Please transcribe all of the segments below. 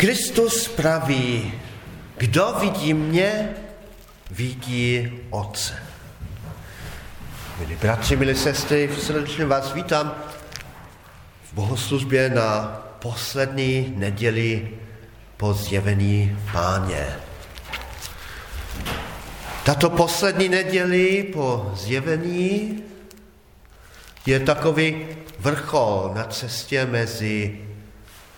Kristus praví, kdo vidí mě, vidí Otce. Milí bratři, milí sestry, srdečně vás vítám v bohoslužbě na poslední neděli po zjevení páně. Tato poslední neděli po zjevení je takový vrchol na cestě mezi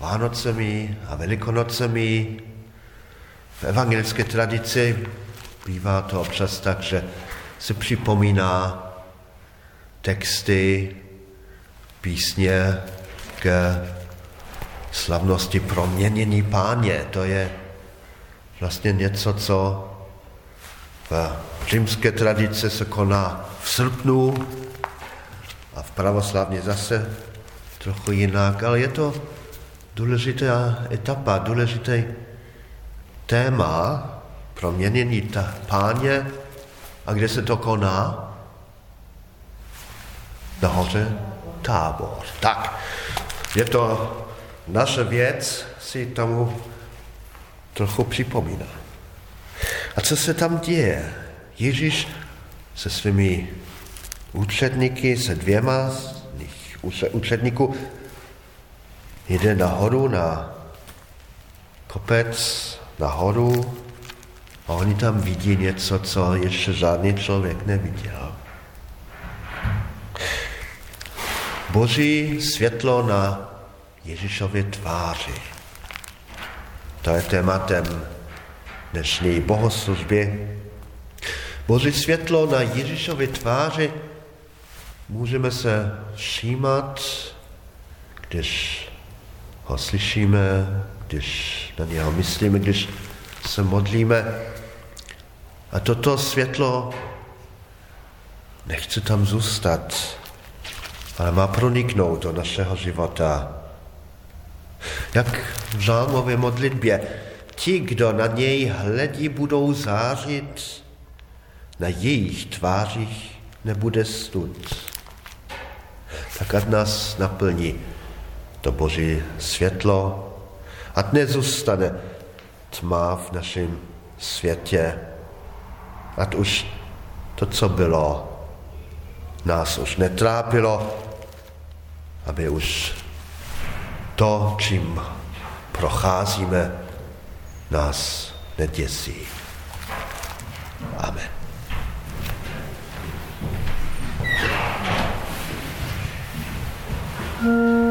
Vánocemi a Velikonocemi. V evangelické tradici bývá to občas tak, že se připomíná texty, písně k slavnosti proměnění páně. To je vlastně něco, co v římské tradice se koná v srpnu a v pravoslavně zase trochu jinak, ale je to důležitá etapa, důležitý téma proměnění ta páně a kde se to koná? Nahoře tábor. Tak, je to naše věc, si tomu trochu připomíná. A co se tam děje? Ježíš se svými účetníky, se dvěma z nich účetníků, jde nahoru na kopec, nahoru a oni tam vidí něco, co ještě žádný člověk neviděl. Boží světlo na Ježíšově tváři. To je tématem dnešní bohoslužby. Boží světlo na Ježíšově tváři můžeme se všímat, když ho slyšíme, když na něho myslíme, když se modlíme. A toto světlo nechce tam zůstat, ale má proniknout do našeho života. Jak v žálmové modlitbě, ti, kdo na něj hledí, budou zářit, na jejich tvářích nebude stud. Tak ať nás naplní to boží světlo. A nezůstane tma v našem světě. Ať už to, co bylo, nás už netrápilo, aby už to, čím procházíme, nás neděsí. Amen. Mm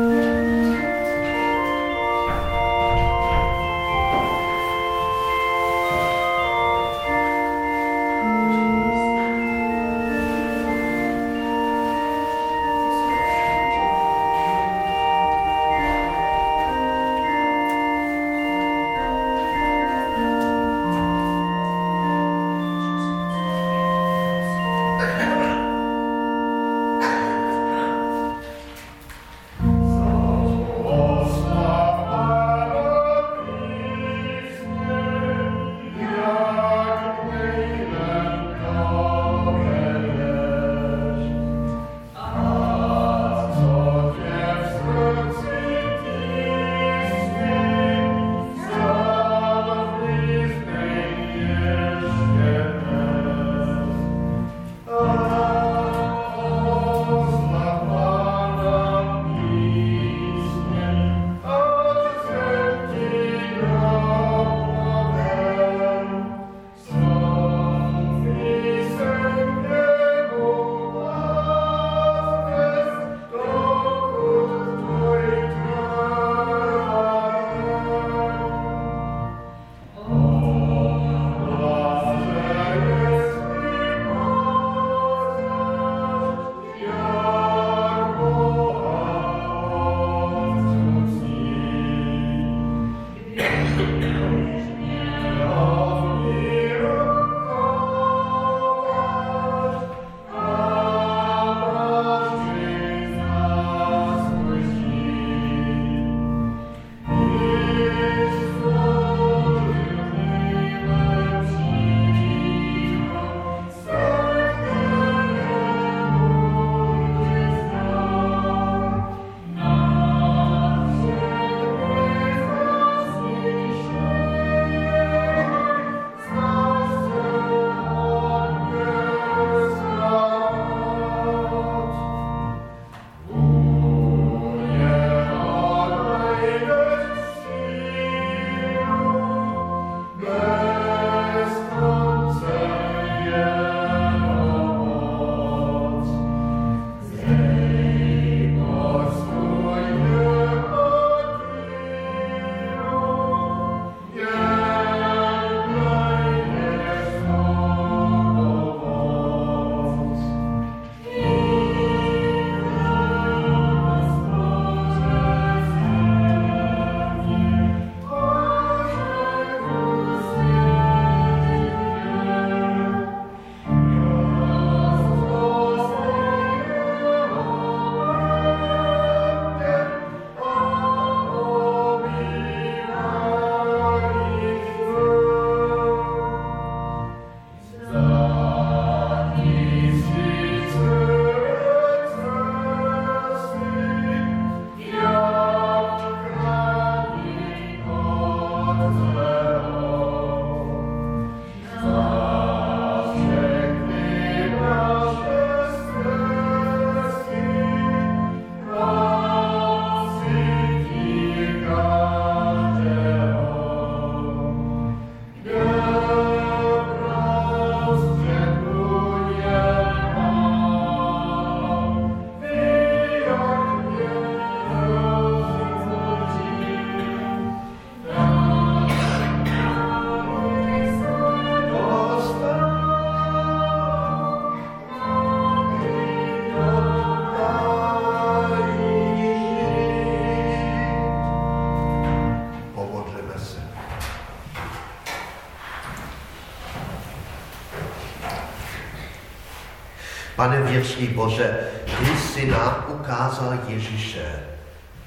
věčný Bože, ty jsi nám ukázal Ježíše,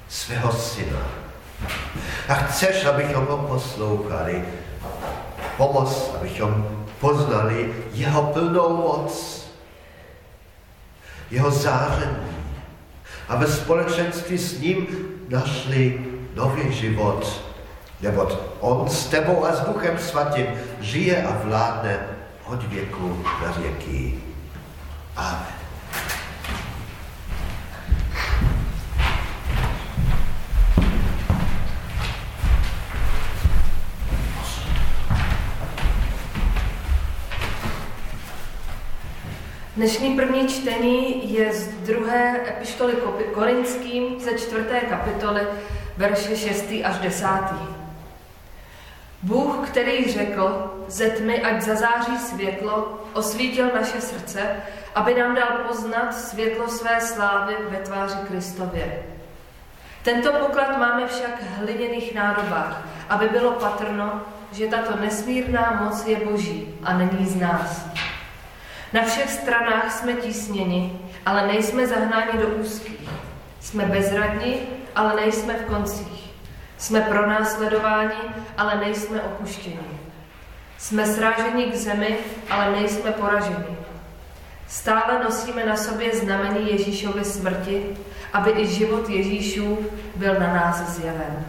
svého syna. A chceš, abychom ho poslouchali. Pomoz, abychom poznali jeho plnou moc, jeho záření a ve společenství s ním našli nový život, neboť on s tebou a s Duchem Svatým žije a vládne od věku na věky. Dnešní první čtení je z druhé epištoly Korinským ze čtvrté kapitoly, verše 6. až 10. Bůh, který řekl, ze tmy ať zazáří světlo, osvítil naše srdce, aby nám dal poznat světlo své slávy ve tváři Kristově. Tento poklad máme však v hliněných nádobách, aby bylo patrno, že tato nesmírná moc je boží a není z nás. Na všech stranách jsme tísněni, ale nejsme zahnáni do úzkých. Jsme bezradní, ale nejsme v koncích. Jsme pronásledováni, ale nejsme opuštěni. Jsme sráženi k zemi, ale nejsme poraženi. Stále nosíme na sobě znamení Ježíšovy smrti, aby i život Ježíšů byl na nás zjeven.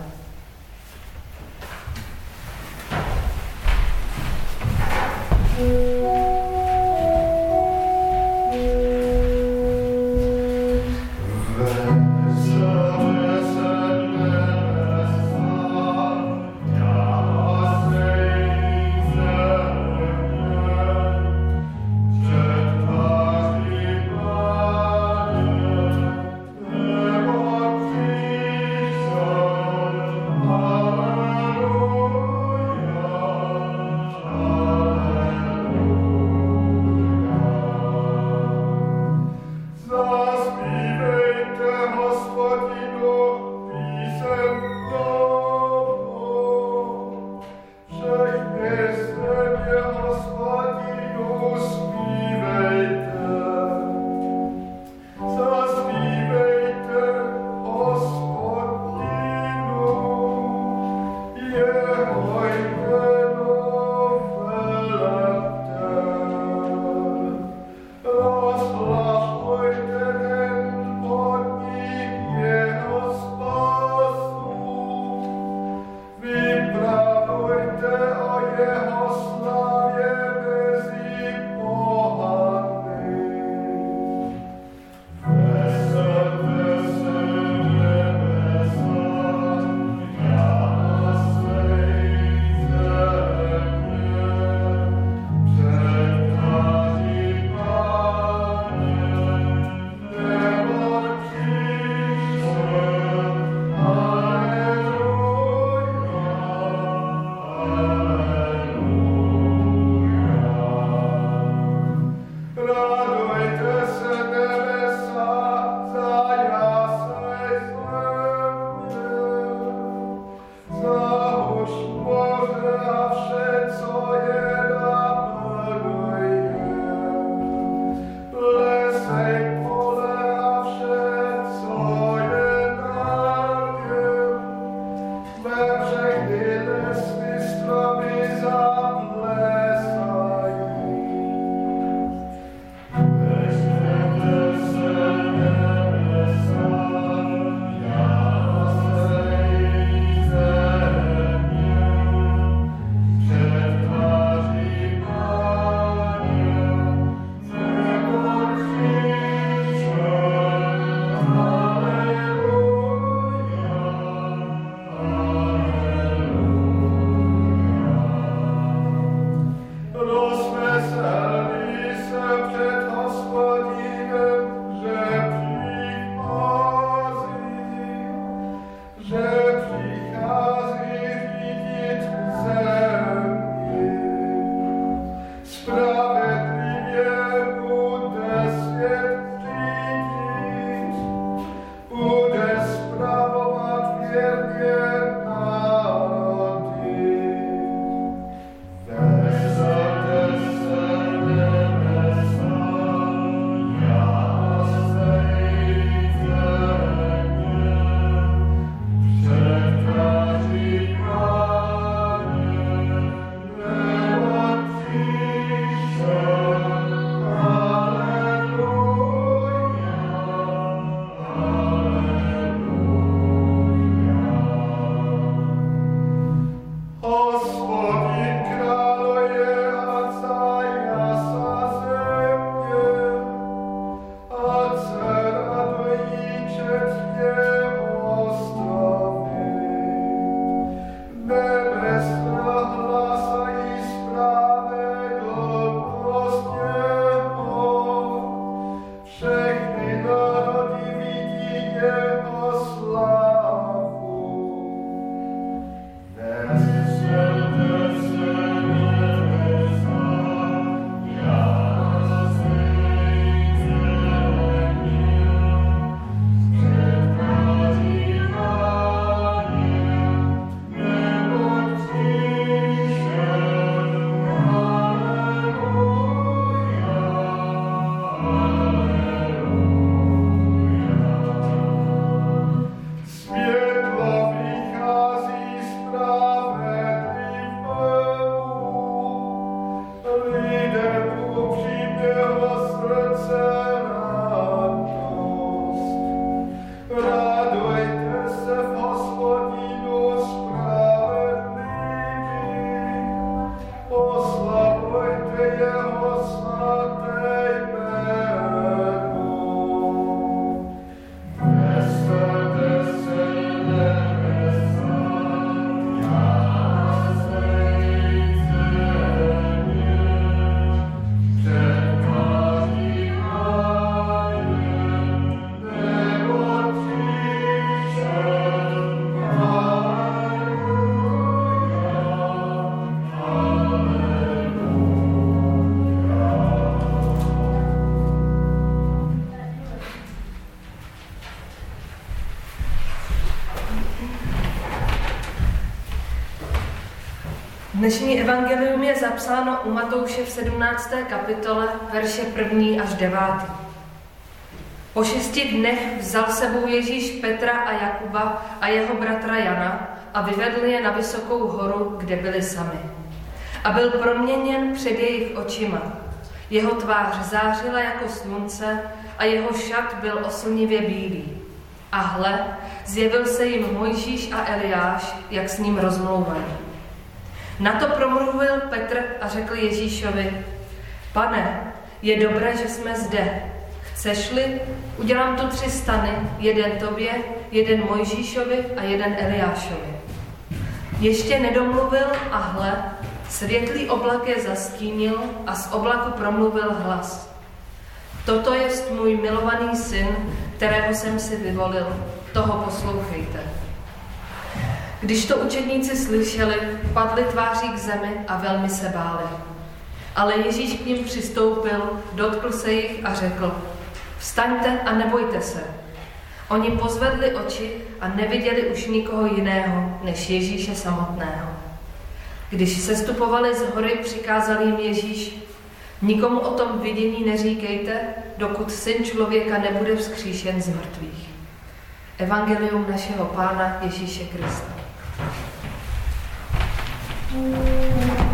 Dnešní evangelium je zapsáno u Matouše v 17. kapitole, verše 1. až 9. Po šesti dnech vzal sebou Ježíš Petra a Jakuba a jeho bratra Jana a vyvedl je na vysokou horu, kde byli sami. A byl proměněn před jejich očima. Jeho tvář zářila jako slunce a jeho šat byl oslnivě bílý. A hle, zjevil se jim Mojžíš a Eliáš, jak s ním rozmlouvali. Na to promluvil Petr a řekl Ježíšovi, pane, je dobré, že jsme zde. Chceš-li, udělám tu tři stany, jeden tobě, jeden Mojžíšovi a jeden Eliášovi. Ještě nedomluvil a hle, světlý oblak je zastínil a z oblaku promluvil hlas. Toto je můj milovaný syn, kterého jsem si vyvolil, toho poslouchejte. Když to učedníci slyšeli, padli tváří k zemi a velmi se báli. Ale Ježíš k ním přistoupil, dotkl se jich a řekl, vstaňte a nebojte se. Oni pozvedli oči a neviděli už nikoho jiného, než Ježíše samotného. Když se stupovali z hory, přikázal jim Ježíš, nikomu o tom vidění neříkejte, dokud syn člověka nebude vzkříšen z mrtvých. Evangelium našeho Pána Ježíše Krista. Música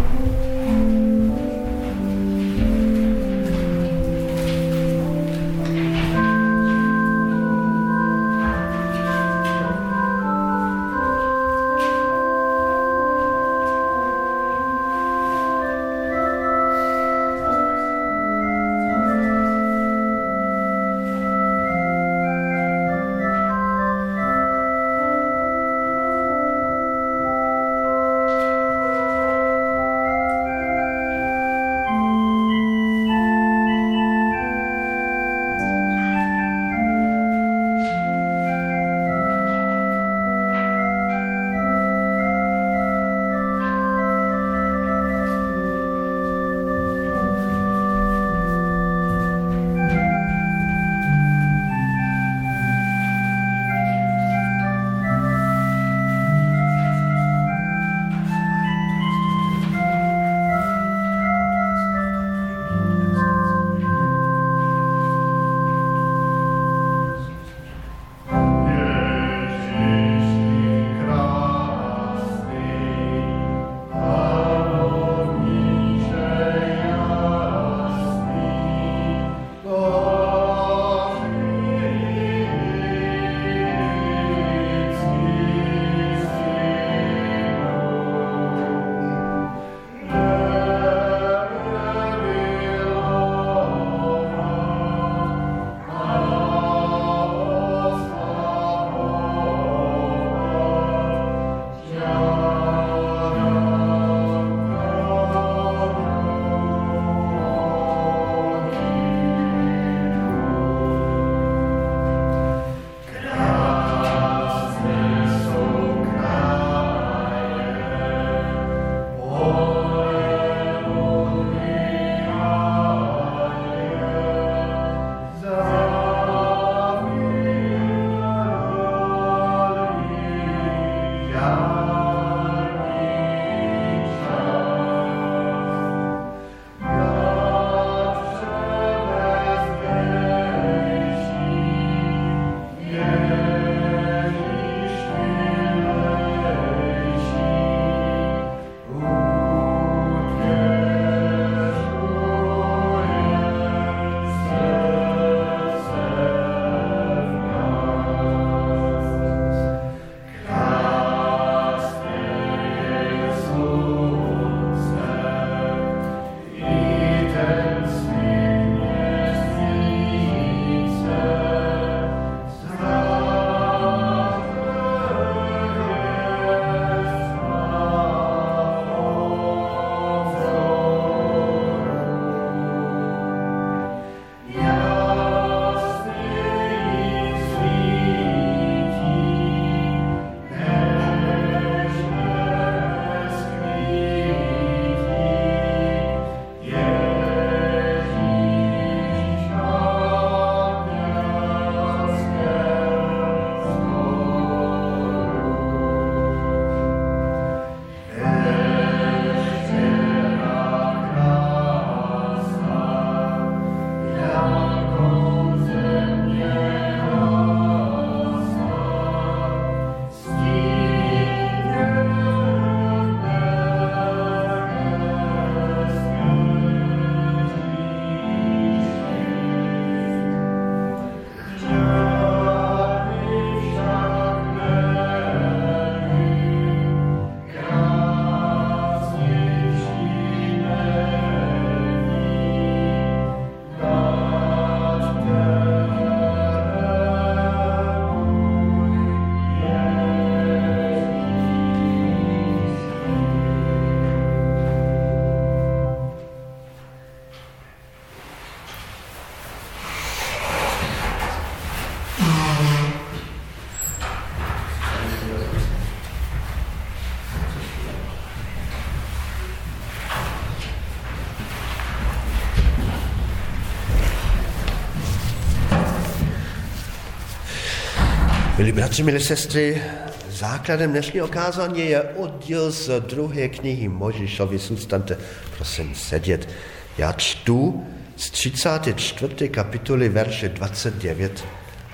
Milí bratři, milí sestry, základem dnešního kázání je oddíl z druhé knihy Možišovi. Zůstaňte, prosím, sedět. Já čtu z 34. kapitoly verše 29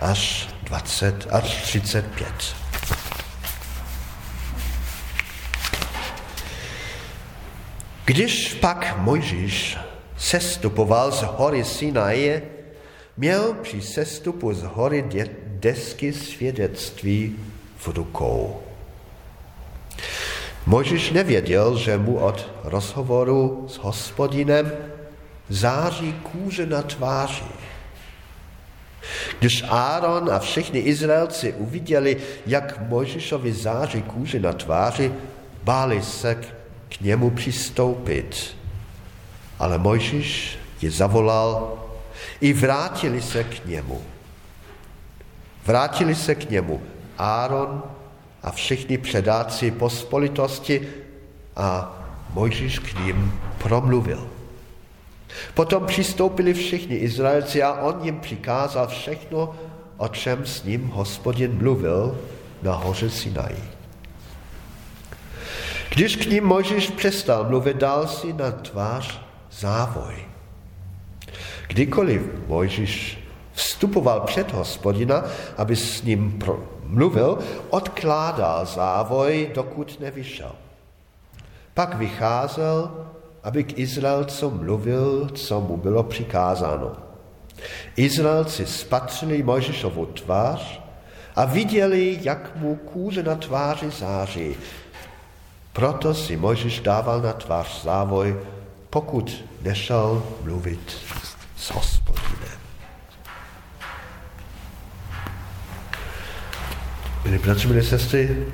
až 20 až 35. Když pak Mojžíš sestupoval z hory Sinaje, měl při sestupu z hory desky svědectví v rukou. Mojžíš nevěděl, že mu od rozhovoru s hospodinem září kůže na tváři. Když Áron a všichni Izraelci uviděli, jak Mojžišovi září kůže na tváři, báli se k němu přistoupit. Ale Mojžíš je zavolal i vrátili se k němu. Vrátili se k němu Áron a všichni předáci pospolitosti a Mojžíš k ním promluvil. Potom přistoupili všichni Izraelci a on jim přikázal všechno, o čem s ním hospodin mluvil na hoře Sinai. Když k ním Mojžíš přestal mluvit, dal si na tvář závoj. Kdykoliv Mojžíš vstupoval před hospodina, aby s ním mluvil, odkládal závoj, dokud nevyšel. Pak vycházel aby k Izraelcům mluvil, co mu bylo přikázáno. Izraelci spatřili Mojžišovu tvář a viděli, jak mu kůže na tváři září. Proto si Mojžiš dával na tvář závoj, pokud nešel mluvit s hospodinem. Milí bratři, milí sestry,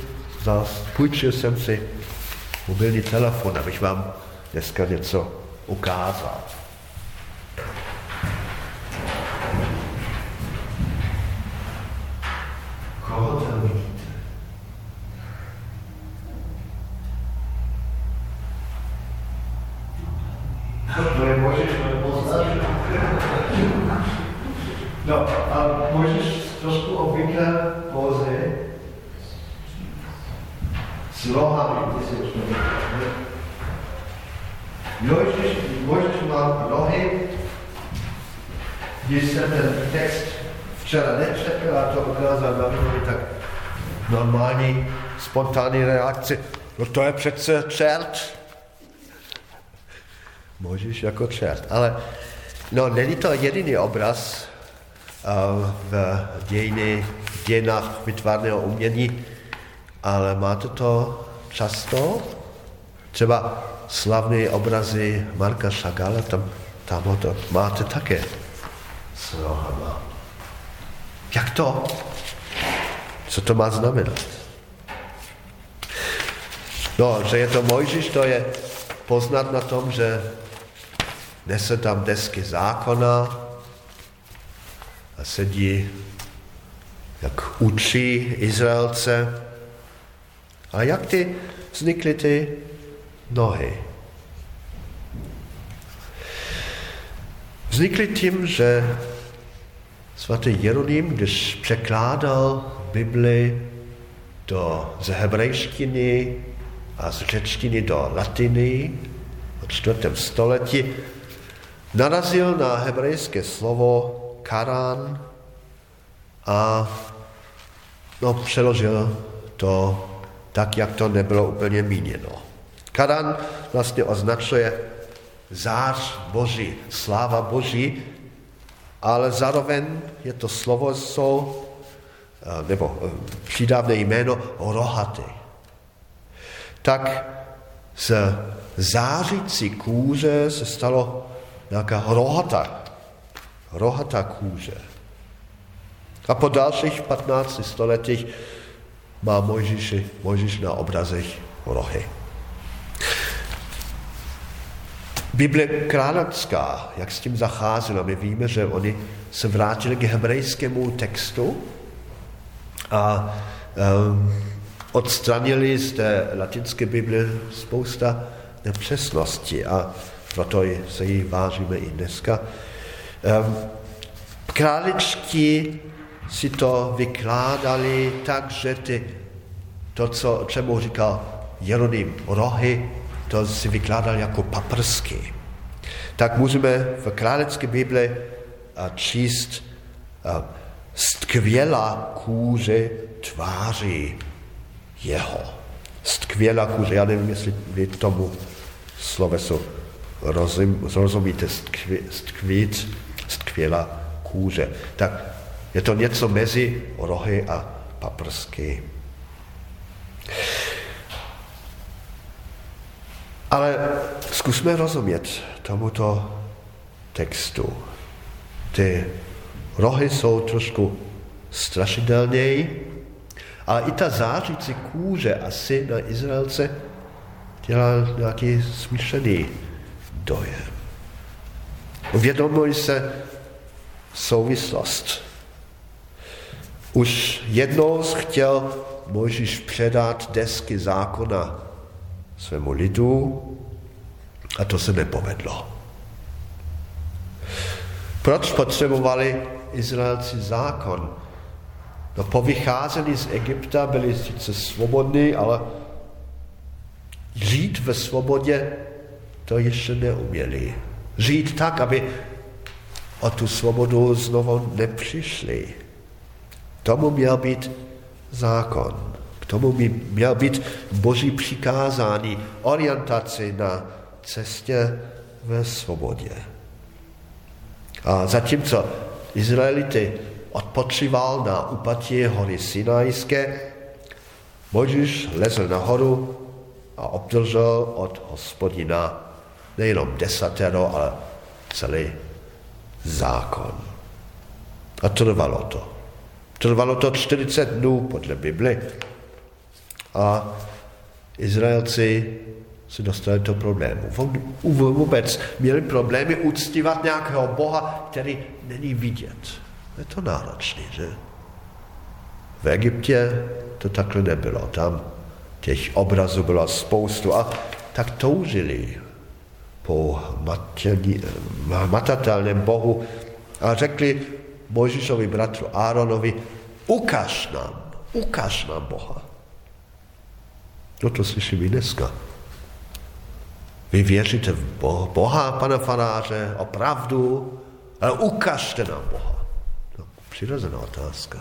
půjčil jsem si mobilní telefon, abych vám dneska něco ukázat. Koho tam vidíte? No, nemůžeš poznat. No, a můžeš trošku obvyklé pózy s rohami, ty si už Mojžiš, Mojžiš má nohy, když jsem ten text včera nečetl a to ukázal na mě, tak normální spontánní reakce, no to je přece čert. Mojžiš jako čert. Ale no, není to jediný obraz uh, v dějiny, v dějinách vytvarného umění, ale máte to často. Třeba slavné obrazy Marka Šagala, tam, tam to máte také s nohama. Jak to? Co to má znamenat? No, že je to Mojžíš, to je poznat na tom, že nese tam desky zákona a sedí, jak učí Izraelce. A jak ty vznikly ty nohy. Vznikly tím, že svatý Jeroným, když překládal Bibli do, z hebrejštiny a z řečtiny do latiny v čtvrtém století, narazil na hebrejské slovo karán a no, přeložil to tak, jak to nebylo úplně míněno. Karan vlastně označuje zář Boží, sláva Boží, ale zároveň je to slovo, jsou, eh, nebo eh, přidávné jméno rohaty. Tak z zářící kůže se stalo nějaká rohata, rohata kůže. A po dalších 15 stoletích má Mojžíš, Mojžíš na obrazech rohy. Bible královská, jak s tím zacházela, my víme, že oni se vrátili k hebrejskému textu a um, odstranili z té latinské Bible spousta nepřesností a proto se jí vážíme i dneska. Um, králičtí si to vykládali tak, že ty, to, co, čemu říkal Jeroným rohy, to si vykládal jako paprsky. Tak můžeme v králecké Bibli číst skvělá kůže tváří jeho. Skvělá kůže, já nevím, jestli vy tomu slovesu rozum, rozumíte, skvít, skvělá kůže. Tak je to něco mezi rohy a paprsky. Ale zkusme rozumět tomuto textu. Ty rohy jsou trošku strašidelněji, ale i ta zářící kůže asi na Izraelce dělá nějaký smíšený dojem. Uvědomuj se souvislost. Už jednou chtěl Mojžíš předat desky zákona svému lidu a to se nepovedlo. Proč potřebovali Izraelci zákon? No po vycházení z Egypta byli sice svobodní, ale žít ve svobodě to ještě neuměli. Žít tak, aby o tu svobodu znovu nepřišli. Tomu měl být zákon. K tomu by měl být boží přikázání, orientaci na cestě ve svobodě. A zatímco Izraelity odpočíval na úpatí hory Sinajské, Mojžíš lezl nahoru a obdržel od hospodina nejenom desatero, ale celý zákon. A trvalo to. Trvalo to 40 dnů podle Bible. A Izraelci se dostali do problému. Vůbec měli problémy uctívat nějakého boha, který není vidět. Je to náročné, že? V Egyptě to takhle nebylo. Tam těch obrazů bylo spoustu a tak toužili po matatelném Bohu a řekli Mojžišovi bratru Áronovi, ukaž nám, ukaž nám Boha. No to slyším i dneska. Vy věříte v Boha, pane faráře, opravdu, ale ukažte nám Boha. No, přirozená otázka.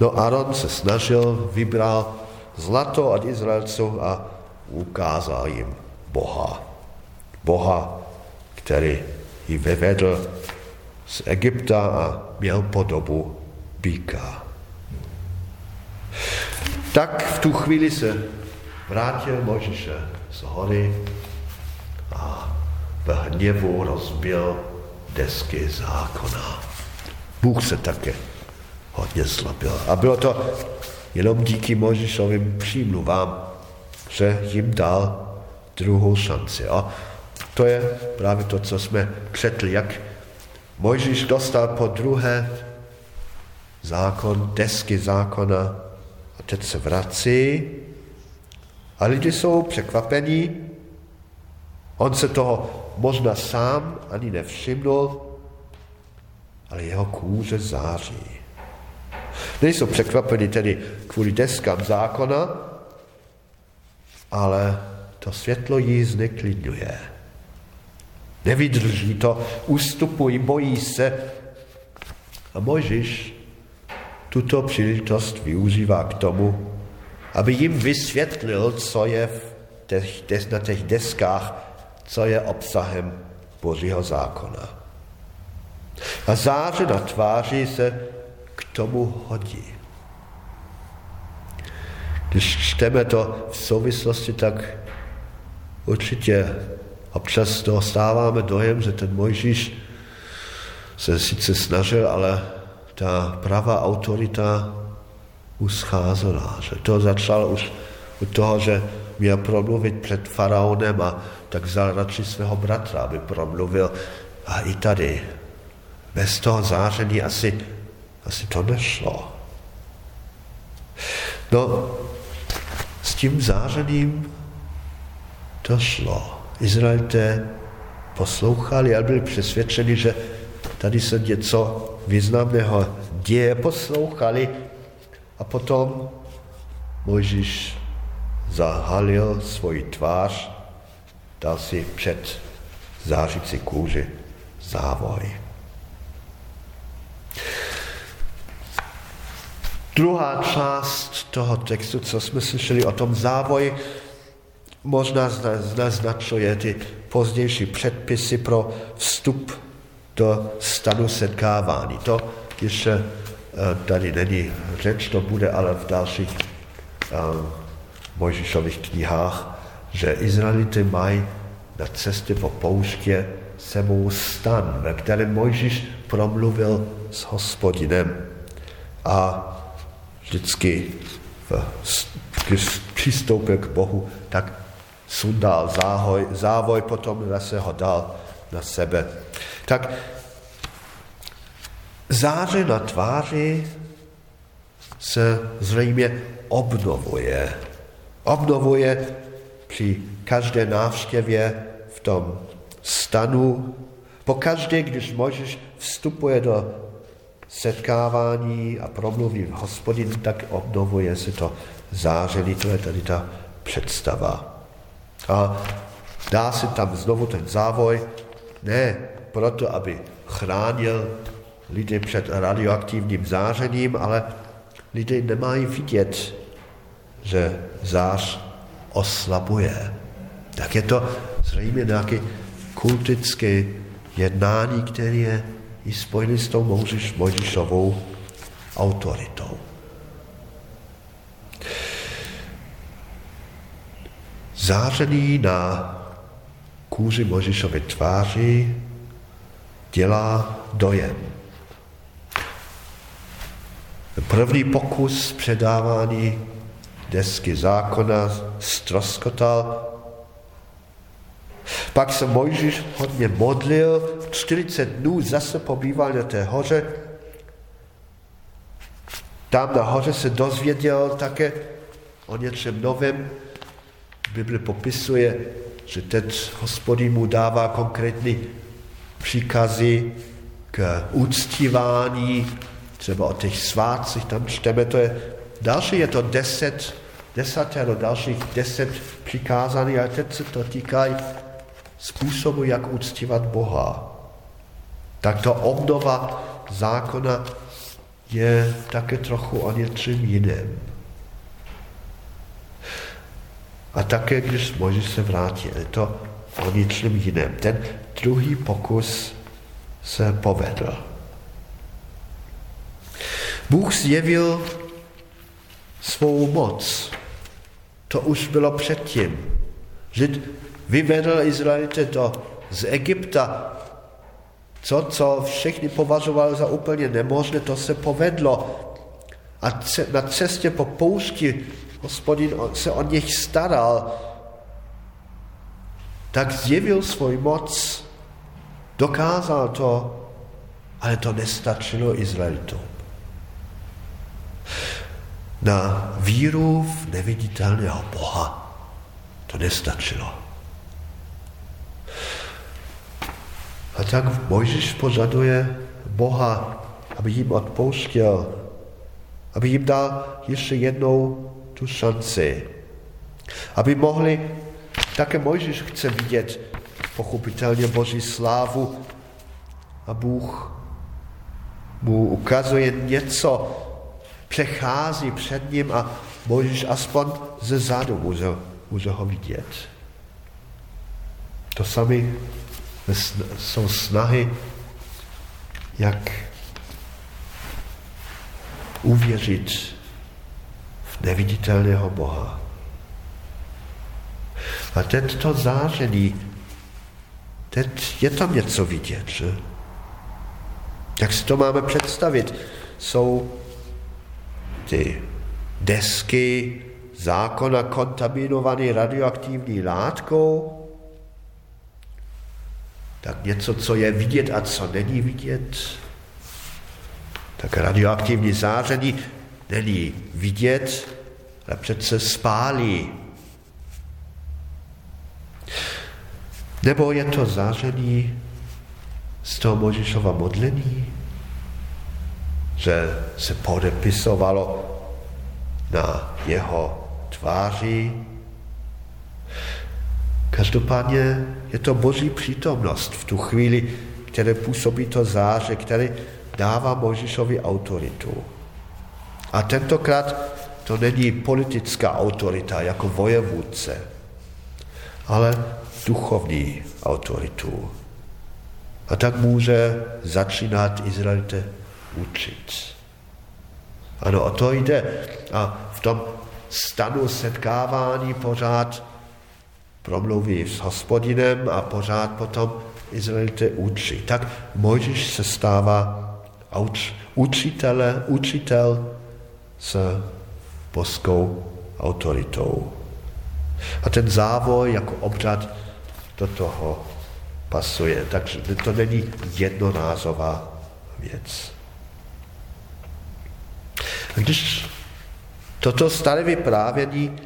No Aaron se snažil, vybral zlato od Izraelců a ukázal jim Boha. Boha, který ji vyvedl z Egypta a měl podobu býka. Tak v tu chvíli se vrátil Možíše z hory a v hněvu rozbil desky zákona. Bůh se také hodně slabil. A bylo to jenom díky Možíšovým přímluvám, že jim dal druhou šanci. A to je právě to, co jsme četli, jak Mojžíš dostal po druhé zákon, desky zákona a teď se vrací a lidi jsou překvapení. On se toho možná sám ani nevšimnul, ale jeho kůže září. Nejsou překvapeni tedy kvůli deskám zákona, ale to světlo jí zneklidňuje. Nevydrží to, ustupují, bojí se. A Mojžiš tuto příležitost využívá k tomu, aby jim vysvětlil, co je v těch, des, na těch deskách, co je obsahem Božího zákona. A záře na tváři se k tomu hodí. Když čteme to v souvislosti, tak určitě občas dostáváme dojem, že ten Mojžíš se sice snažil, ale ta pravá autorita uscházela. Že to začal už u toho, že měl promluvit před faraonem a tak vzal radši svého bratra, aby promluvil. A i tady, bez toho záření asi, asi to nešlo. No, s tím zářením to šlo. Izraelité poslouchali a byli přesvědčeni, že tady se něco významného děje poslouchali a potom Mojžíš zahalil svoji tvář, dal si před zářící kůži závoj. Druhá část toho textu, co jsme slyšeli o tom závoji, možná naznačuje ty pozdější předpisy pro vstup do stanu setkávání. To ještě eh, tady není řeč, to bude ale v dalších uh, Mojžišových knihách, že Izraelity mají na cestě po pouště sebou stan, ve kterém Mojžíš promluvil s hospodinem. A vždycky, když přistoupil k Bohu, tak sundal záhoj, závoj, potom zase ho dal na sebe. Tak záře na tváři se zřejmě obnovuje. Obnovuje při každé návštěvě v tom stanu. Po každé, když Mojžíš vstupuje do setkávání a promluví hospodin, tak obnovuje se to záření, to je tady ta představa. A dá se tam znovu ten závoj, ne proto, aby chránil lidi před radioaktivním zářením, ale lidé nemají vidět, že zář oslabuje. Tak je to zřejmě nějaké kultické jednání, které je i spojený s tou Mojžiš, Mojžišovou autoritou. Zářený na kůži Mojžišovy tváři dělá dojem. První pokus předávání desky zákona stroskotal. Pak se Mojžíš hodně modlil, 40 dnů zase pobýval na té hoře. Tam na hoře se dozvěděl také o něčem novém. Bible popisuje, že teď hospodin mu dává konkrétní příkazy k úctívání, třeba o těch svátcích, tam čteme, to je další, je to deset, desatero dalších deset přikázání, ale teď se to týká způsobu, jak uctívat Boha. Tak to obnova zákona je také trochu o něčem jiném. A také, když Mojžíš se vrátil, je to o něčem jiném. Ten druhý pokus se povedl. Bůh zjevil svou moc. To už bylo předtím. Žid vyvedl Izraelite do, z Egypta. Co, co všichni považovali za úplně nemožné, to se povedlo. A na cestě po poušti hospodin se o nich staral. Tak zjevil svůj moc, dokázal to, ale to nestačilo Izraelitům na víru v neviditelného Boha. To nestačilo. A tak Mojžíš požaduje Boha, aby jim odpouštěl, aby jim dal ještě jednou tu šanci. Aby mohli, také Mojžíš chce vidět pochopitelně Boží slávu a Bůh mu ukazuje něco, přechází před ním a můžeš aspoň ze zádu může, může ho vidět. To samé jsou snahy, jak uvěřit v neviditelného Boha. A teď to záření, teď je tam něco vidět, že? Jak si to máme představit? Jsou ty desky zákona kontaminované radioaktivní látkou, tak něco, co je vidět a co není vidět, tak radioaktivní záření není vidět, ale přece spálí. Nebo je to záření z toho Možišova modlení? že se podepisovalo na jeho tváři. Každopádně je to boží přítomnost v tu chvíli, které působí to záře, které dává Mojžišovi autoritu. A tentokrát to není politická autorita jako vojevůdce, ale duchovní autoritu. A tak může začínat Izraelite učit. Ano, o to jde. A v tom stanu setkávání pořád promluví s hospodinem a pořád potom Izraelite učí. Tak Mojžíš se stává uč, učitele, učitel s boskou autoritou. A ten závoj jako obřad do toho pasuje. Takže to není jednorázová věc. Když toto staré vyprávění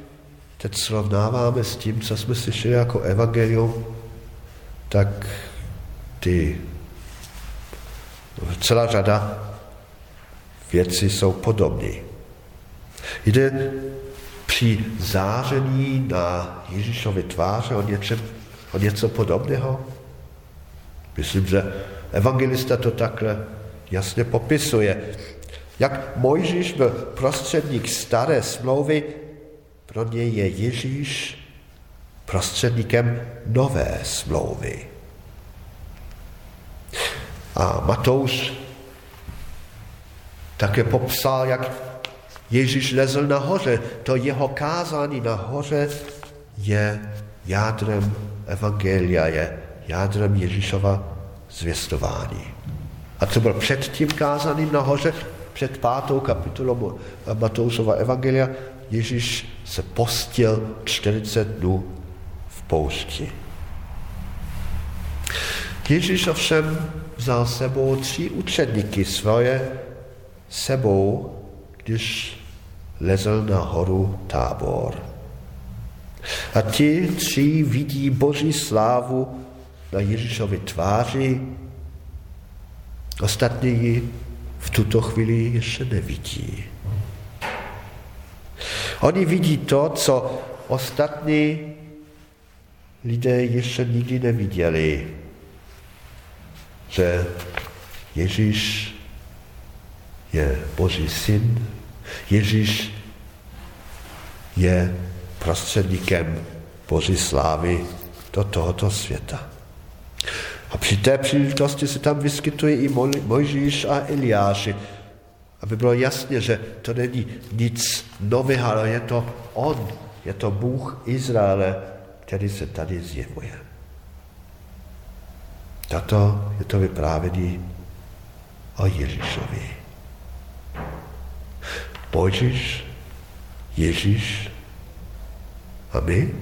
teď srovnáváme s tím, co jsme slyšeli jako evangelium, tak ty celá řada věcí jsou podobné. Jde při záření na Ježíšově tváře o, něčem, o něco podobného? Myslím, že evangelista to takhle jasně popisuje. Jak Mojžíš byl prostředník staré smlouvy, pro něj je Ježíš prostředníkem nové smlouvy. A Matouš také popsal, jak Ježíš lezl nahoře. To jeho kázání nahoře je jádrem Evangelia, je jádrem Ježíšova zvěstování. A co byl před tím kázáním nahoře, před pátou kapitolou Matoušova Evangelia, Ježíš se postil 40 dnů v poušti. Ježíš ovšem vzal sebou tři učedníky svoje sebou, když lezl na horu tábor. A ti tři vidí Boží slávu na Ježíšovi tváři, ostatní ji v tuto chvíli ještě nevidí. Oni vidí to, co ostatní lidé ještě nikdy neviděli že Ježíš je Boží syn, Ježíš je prostředníkem Boží slávy do tohoto světa. A při té příležitosti se tam vyskytuje i Mojžíš a Eliáši, aby bylo jasně, že to není nic nového, ale je to On, je to Bůh Izraele, který se tady zjevuje. Tato je to vyprávění o Ježíšovi. Mojžíš, Ježíš a my?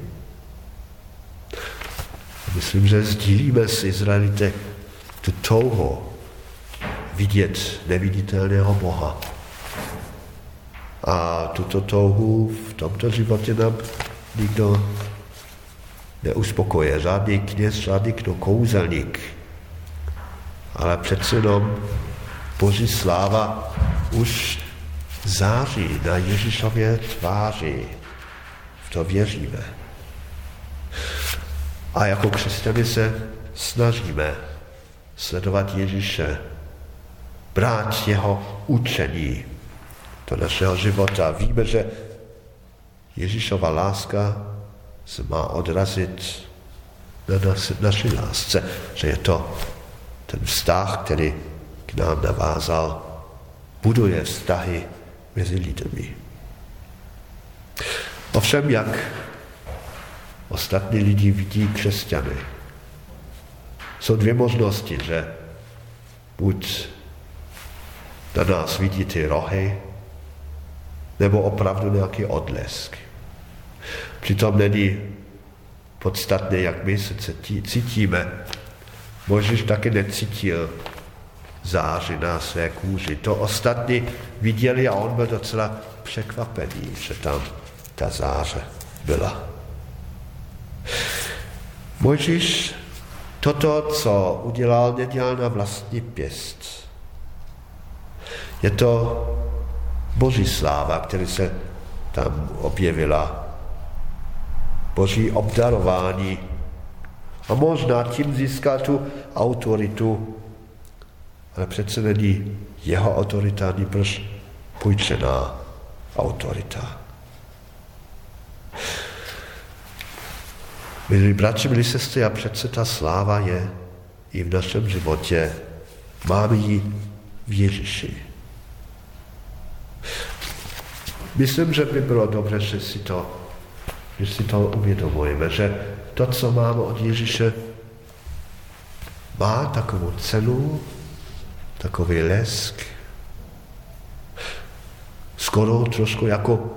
Myslím, že sdílíme s Izraelite tu touhu vidět neviditelného Boha. A tuto touhu v tomto životě nám nikdo neuspokoje. Žádný kněz, žádný kdo kouzelník ale přece jenom Boží sláva už září na Ježíšově tváři. To věříme. A jako křesťany se snažíme sledovat Ježíše, brát jeho učení do našeho života. Víme, že Ježíšova láska se má odrazit na naší lásce, že je to ten vztah, který k nám navázal, buduje vztahy mezi lidmi. Ovšem, jak ostatní lidi vidí křesťany, jsou dvě možnosti, že buď na nás vidí ty rohy, nebo opravdu nějaký odlesk. Přitom není podstatné, jak my se cítíme Možíš taky necítil záři na své kůži. To ostatní viděli a on byl docela překvapený, že tam ta záře byla. Možíš toto, co udělal, nedělal na vlastní pěst. Je to boží sláva, která se tam objevila. Boží obdarování. A možná tím získá tu autoritu, ale přece není jeho autorita, nýbrž půjčená autorita. Milí bratři, milí sestry, a přece ta sláva je i v našem životě. Máme ji v Ježíši. Myslím, že by bylo dobře, že si to, že si to uvědomujeme, že to, co máme od Ježíše, má takovou cenu, takový lesk, skoro trošku jako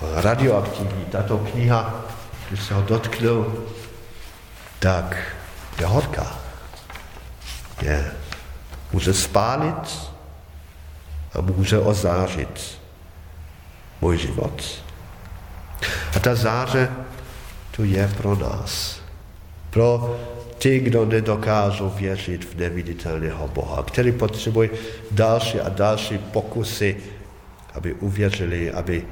radioaktivní. Tato kniha, když se ho dotknu, tak je horká. Je, může spálit a může ozářit můj život. A ta záře tu je pro nás. Pro ty, kdo nedokážou věřit v neviditelného Boha, který potřebují další a další pokusy, aby uvěřili, aby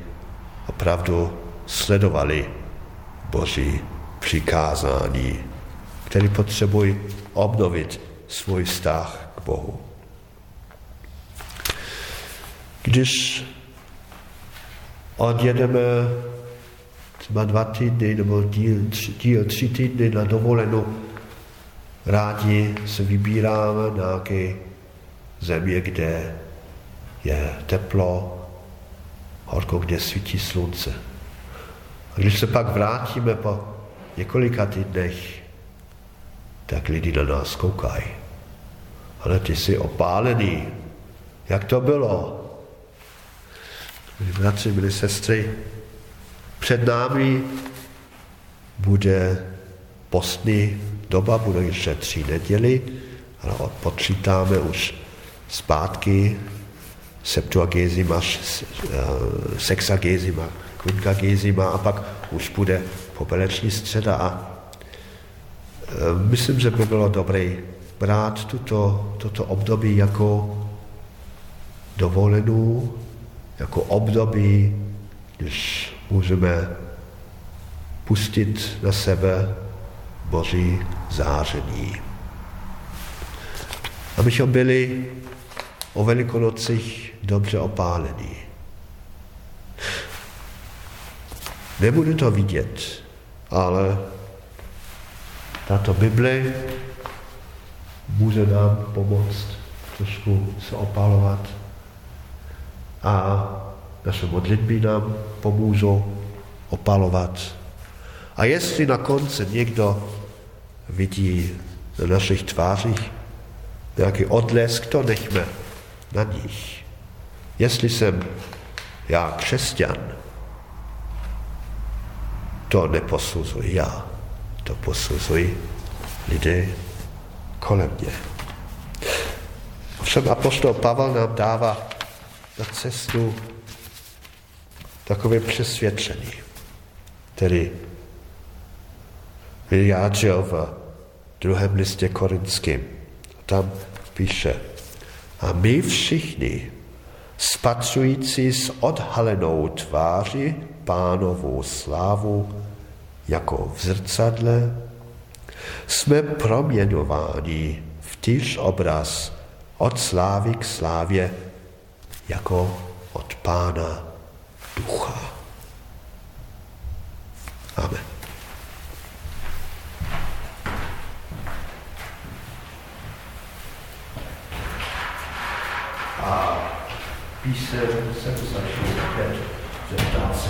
opravdu sledovali Boží přikázání, který potřebují obnovit svůj vztah k Bohu. Když odjedeme třeba dva týdny nebo díl, díl tři týdny na dovolenou, rádi se vybíráme na nějaké země, kde je teplo, horko, kde svítí slunce. A když se pak vrátíme po několika týdnech, tak lidi na nás koukají. Ale ty jsi opálený. Jak to bylo? Milí bratři, milí sestry, před námi bude postní doba, bude ještě tři neděli, ale odpočítáme už zpátky Septuagesima, eh, Sexagesima, Quinquagesima a pak už bude popeleční středa a eh, myslím, že by bylo dobré brát tuto, toto období jako dovolenou, jako období, když můžeme pustit na sebe Boží záření. Abychom byli o velikonocích dobře opálení. Nebudu to vidět, ale tato Bible může nám pomoct trošku se opalovat a naše modlitby nám pomůžou opalovat. A jestli na konci někdo vidí na našich tvářích nějaký odlesk, to nechme na nich. Jestli jsem já křesťan, to neposuzuji já, to posuzují lidé kolem mě. Ovšem apostol Pavel nám dává na cestu takové přesvědčení, který vyjádřil v druhém listě korinském. Tam píše, a my všichni, spatřující s odhalenou tváři pánovou slávu jako v zrcadle, jsme proměňováni v týž obraz od slávy k slávě jako od pána ducha. Amen. A píseň jsem začal opět zeptat se,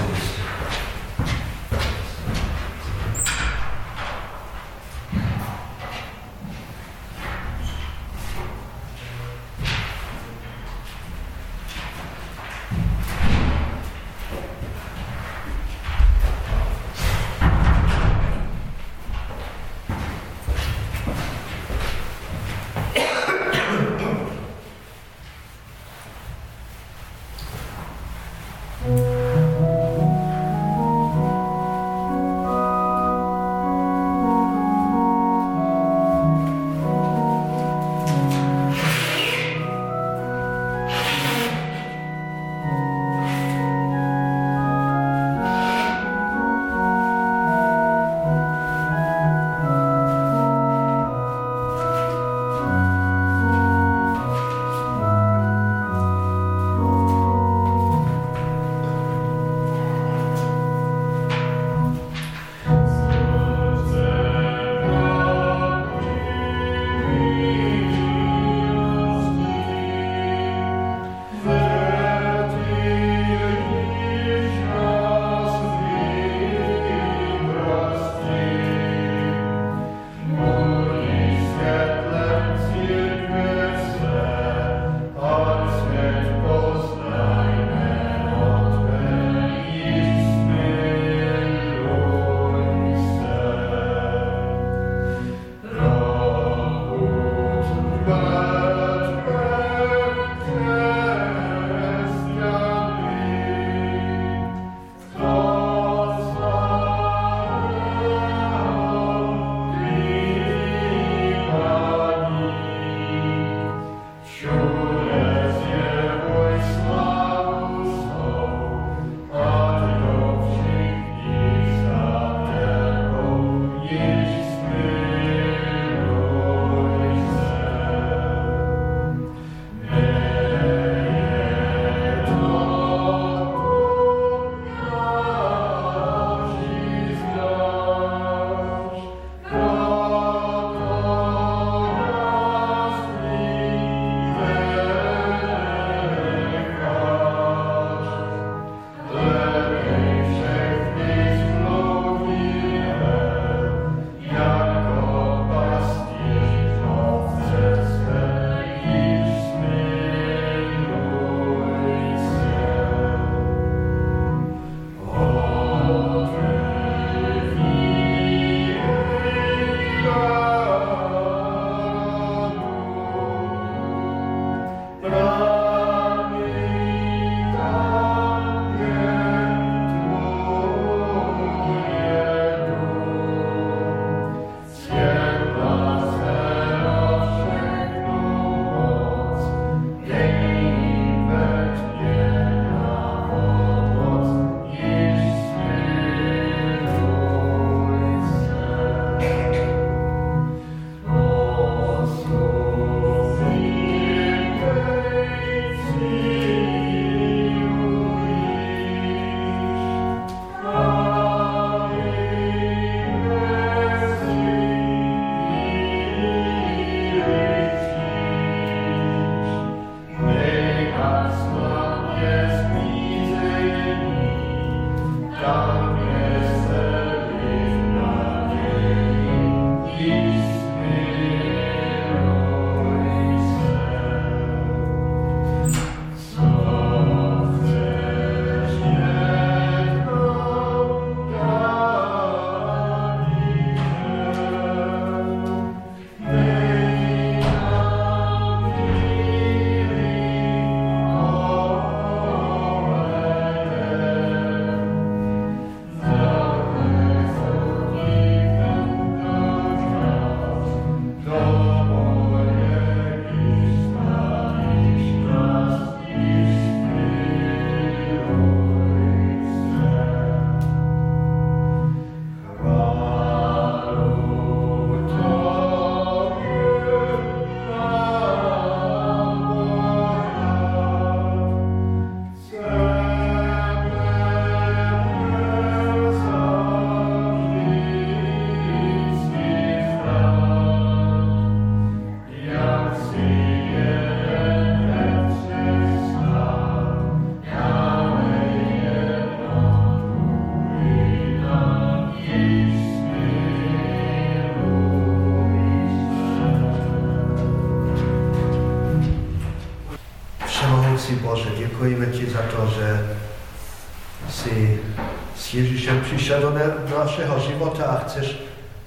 chceš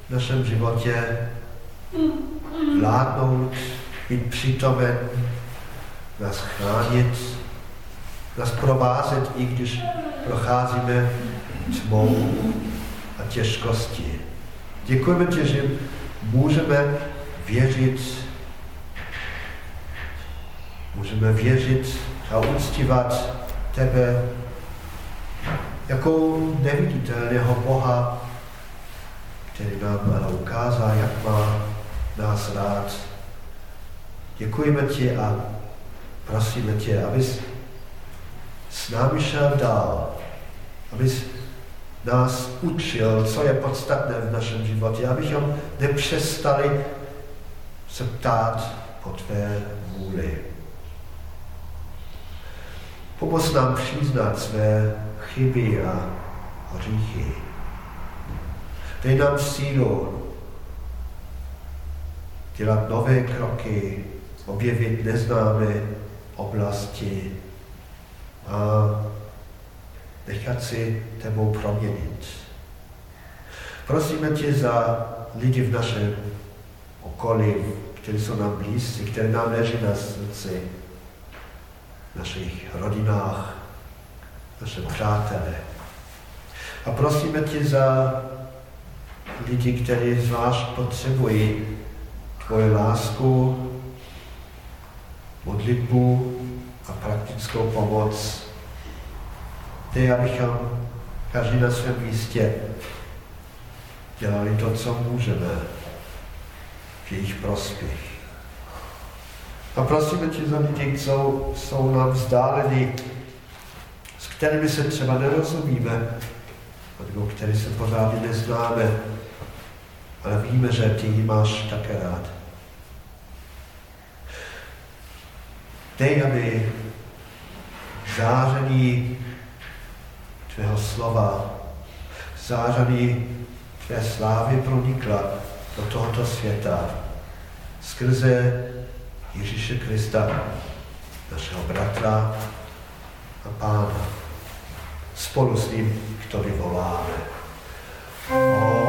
v našem životě vládnout, být přítomen, nás chránit, nás provázet, i když procházíme tmou a těžkosti. Děkujeme ti, že můžeme věřit, můžeme věřit a uctívat tebe jako neviditelného Boha, který nám ale ukázal, jak má nás rád. Děkujeme ti a prosíme tě, abys s námi šel dál, abys nás učil, co je podstatné v našem životě, abychom nepřestali se ptát po tvé vůli. Pomoz nám přiznat své chyby a hříchy. Dej nám sílu dělat nové kroky, objevit neznámé oblasti a nechat si tebou proměnit. Prosíme tě za lidi v našem okolí, kteří jsou nám blízcí, které nám leží na srdci, v našich rodinách, naše přátelé. A prosíme tě za lidi, kteří zvlášť potřebují tvoji lásku, modlitbu a praktickou pomoc. Ty, abychom každý na svém místě dělali to, co můžeme v jejich prospěch. A prosíme tě za lidi, co jsou nám vzdáleni, s kterými se třeba nerozumíme, nebo který se pořádně neznáme, ale víme, že ty ji máš také rád. Dej, aby záření tvého slova, záření tvé slávy pronikla do tohoto světa skrze Ježíše Krista, našeho bratra a pána. Spolu s ním to vyvoláme. Oče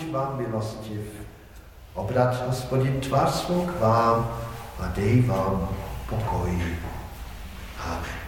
buď vám milostiv. Obrat, hospodin, tvář svou k vám a dej vám pokoj. Amen.